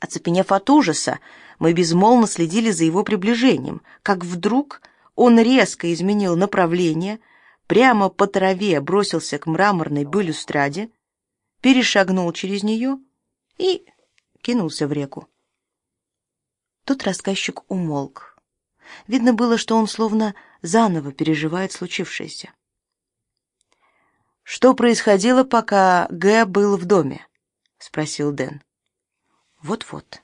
Оцепенев от ужаса, мы безмолвно следили за его приближением, как вдруг он резко изменил направление, прямо по траве бросился к мраморной балюстраде, перешагнул через нее и кинулся в реку. Тут рассказчик умолк. Видно было, что он словно заново переживает случившееся. Что происходило, пока Г был в доме? спросил Дэн. Вот-вот.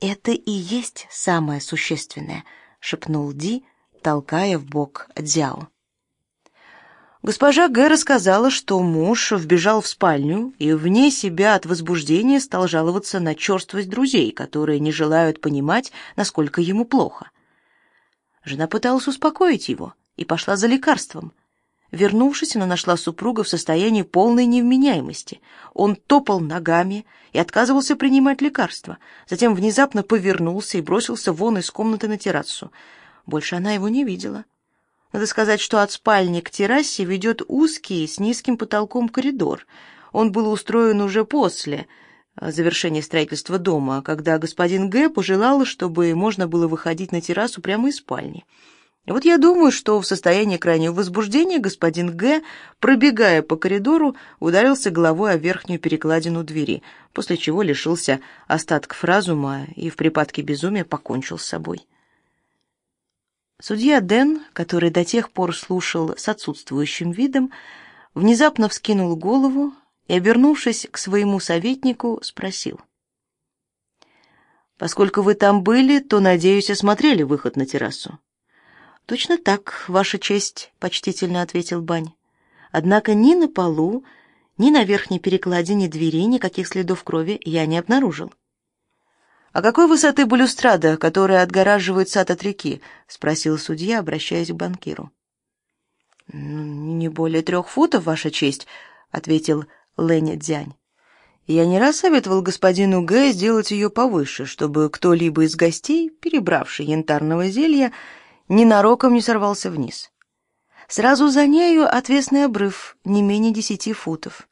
Это и есть самое существенное, шепнул Ди, толкая в бок Дзяо. Госпожа Г рассказала, что муж вбежал в спальню и вне себя от возбуждения стал жаловаться на черствость друзей, которые не желают понимать, насколько ему плохо. Жена пыталась успокоить его и пошла за лекарством. Вернувшись, она нашла супруга в состоянии полной невменяемости. Он топал ногами и отказывался принимать лекарства. Затем внезапно повернулся и бросился вон из комнаты на террасу. Больше она его не видела. Надо сказать, что от спальни к террасе ведет узкий с низким потолком коридор. Он был устроен уже после э, завершения строительства дома, когда господин Г пожелал, чтобы можно было выходить на террасу прямо из спальни. Вот я думаю, что в состоянии крайнего возбуждения господин Г, пробегая по коридору, ударился головой о верхнюю перекладину двери, после чего лишился остатков разума и в припадке безумия покончил с собой. Судья Дэн, который до тех пор слушал с отсутствующим видом, внезапно вскинул голову и, обернувшись к своему советнику, спросил: "Поскольку вы там были, то, надеюсь, осмотрели выход на террасу?" "Точно так, ваша честь", почтительно ответил Бань. "Однако ни на полу, ни на верхней перекладине двери никаких следов крови я не обнаружил". «А какой высоты балюстрада, которая отгораживает сад от реки?» — спросил судья, обращаясь к банкиру. «Не более трех футов, Ваша честь», — ответил Лэнь Дзянь. «Я не раз советовал господину Г сделать ее повыше, чтобы кто-либо из гостей, перебравший янтарного зелья, ненароком не сорвался вниз. Сразу за нею отвесный обрыв, не менее десяти футов.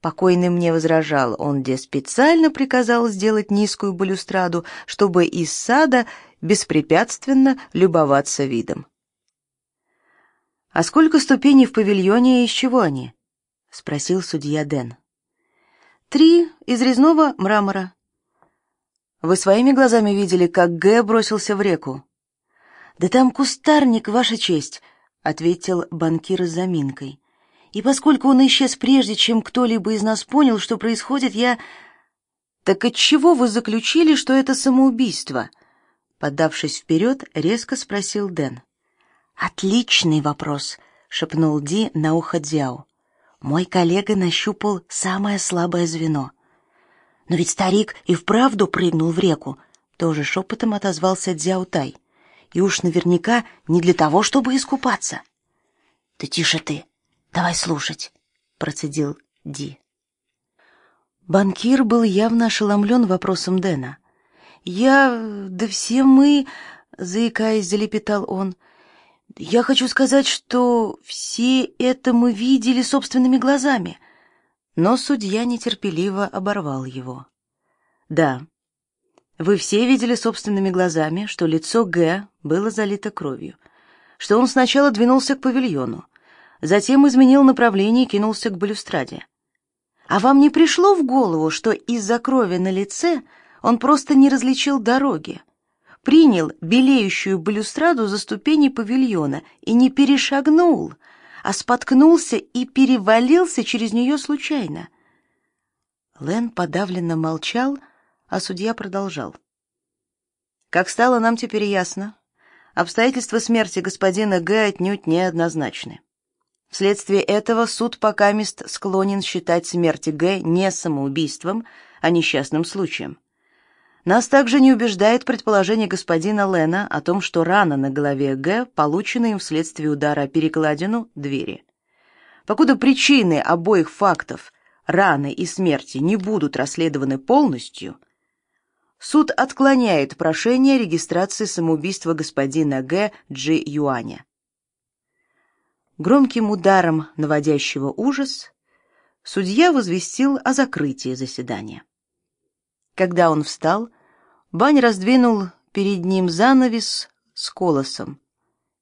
Покойный мне возражал, он где специально приказал сделать низкую балюстраду, чтобы из сада беспрепятственно любоваться видом. А сколько ступеней в павильоне и из чего они? спросил судья Дэн. Три из резного мрамора. Вы своими глазами видели, как Г бросился в реку? Да там кустарник, ваша честь, ответил банкир с заминкой. И поскольку он исчез прежде, чем кто-либо из нас понял, что происходит, я Так от чего вы заключили, что это самоубийство? Подавшись вперед, резко спросил Дэн. Отличный вопрос, шепнул Ди на ухо Дзяо. Мой коллега нащупал самое слабое звено. Но ведь старик и вправду прыгнул в реку, тоже шепотом отозвался Дзяо Тай. И уж наверняка не для того, чтобы искупаться. Да тише ты, Давай слушать, процедил Ди. Банкир был явно ошеломлен вопросом Дэна. Я, да все мы, заикаясь, залепетал он. Я хочу сказать, что все это мы видели собственными глазами. Но судья нетерпеливо оборвал его. Да. Вы все видели собственными глазами, что лицо Г было залито кровью, что он сначала двинулся к павильону, затем изменил направление и кинулся к балюстраде. А вам не пришло в голову, что из-за крови на лице он просто не различил дороги? Принял белеющую балюстраду за ступени павильона и не перешагнул, а споткнулся и перевалился через нее случайно. Лен подавленно молчал, а судья продолжал. Как стало нам теперь ясно, обстоятельства смерти господина Г отнюдь не однозначны. Вследствие этого суд пока мест склонен считать смерть Г не самоубийством, а несчастным случаем. Нас также не убеждает предположение господина Лена о том, что рана на голове Г получена им вследствие удара о перекладину двери. Покуда причины обоих фактов раны и смерти не будут расследованы полностью, суд отклоняет прошение о регистрации самоубийства господина Г. Джи Юаня. Громким ударом, наводящего ужас, судья возвестил о закрытии заседания. Когда он встал, Бань раздвинул перед ним занавес с колосом,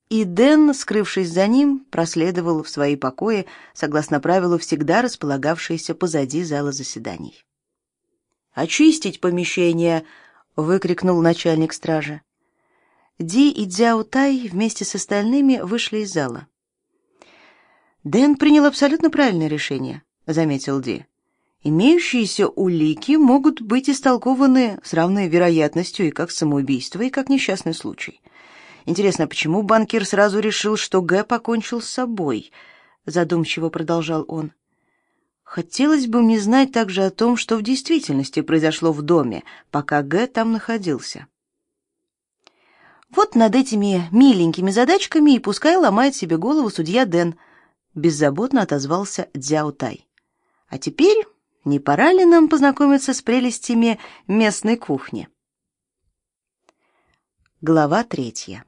и Дэн, скрывшись за ним, проследовал в свои покои, согласно правилу, всегда располагавшиеся позади зала заседаний. «Очистить помещение!» — выкрикнул начальник стражи. Ди и Дзяо Тай вместе с остальными вышли из зала. «Дэн принял абсолютно правильное решение», — заметил Ди. «Имеющиеся улики могут быть истолкованы с равной вероятностью и как самоубийство, и как несчастный случай. Интересно, почему банкир сразу решил, что Г покончил с собой? Задумчиво продолжал он. Хотелось бы мне знать также о том, что в действительности произошло в доме, пока Г там находился. Вот над этими миленькими задачками и пускай ломает себе голову судья Дэн, беззаботно отозвался Дзяо Тай. А теперь не пора ли нам познакомиться с прелестями местной кухни? Глава третья.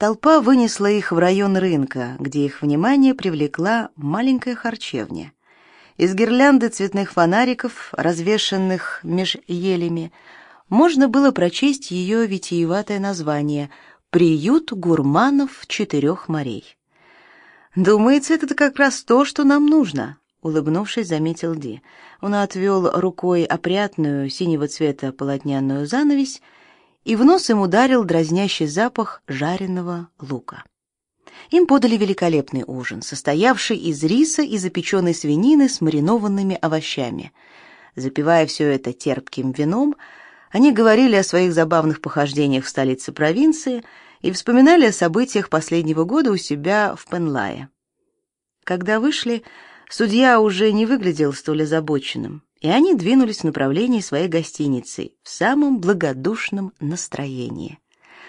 Толпа вынесла их в район рынка, где их внимание привлекла маленькая харчевня. Из гирлянды цветных фонариков, развешанных меж елями, можно было прочесть ее витиеватое название «Приют гурманов четырех морей». «Думается, это как раз то, что нам нужно», — улыбнувшись, заметил Ди. Он отвел рукой опрятную синего цвета полотняную занавесь и в нос им ударил дразнящий запах жареного лука. Им подали великолепный ужин, состоявший из риса и запеченной свинины с маринованными овощами. Запивая все это терпким вином, они говорили о своих забавных похождениях в столице провинции и вспоминали о событиях последнего года у себя в Пенлае. Когда вышли, судья уже не выглядел столь озабоченным и они двинулись в направлении своей гостиницы в самом благодушном настроении.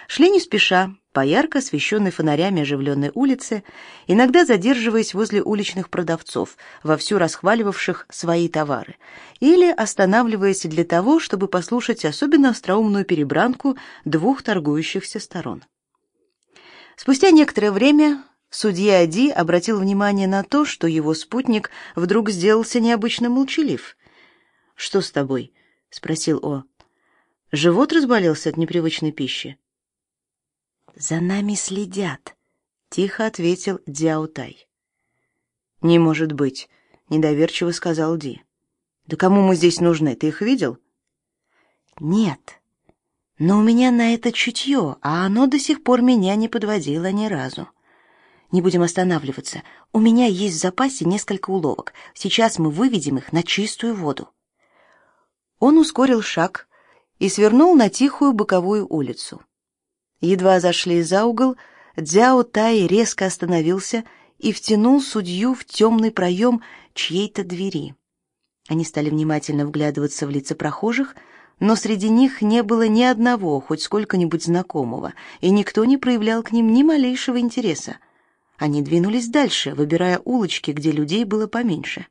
Шли не спеша, по ярко освещенной фонарями оживленной улице, иногда задерживаясь возле уличных продавцов, вовсю расхваливавших свои товары, или останавливаясь для того, чтобы послушать особенно остроумную перебранку двух торгующихся сторон. Спустя некоторое время судья Ди обратил внимание на то, что его спутник вдруг сделался необычно молчалив, «Что с тобой?» — спросил О. «Живот разболелся от непривычной пищи?» «За нами следят», — тихо ответил Дзяутай. «Не может быть», — недоверчиво сказал Ди. «Да кому мы здесь нужны? Ты их видел?» «Нет. Но у меня на это чутье, а оно до сих пор меня не подводило ни разу. Не будем останавливаться. У меня есть в запасе несколько уловок. Сейчас мы выведем их на чистую воду». Он ускорил шаг и свернул на тихую боковую улицу. Едва зашли за угол, Дзяо Тай резко остановился и втянул судью в темный проем чьей-то двери. Они стали внимательно вглядываться в лица прохожих, но среди них не было ни одного хоть сколько-нибудь знакомого, и никто не проявлял к ним ни малейшего интереса. Они двинулись дальше, выбирая улочки, где людей было поменьше.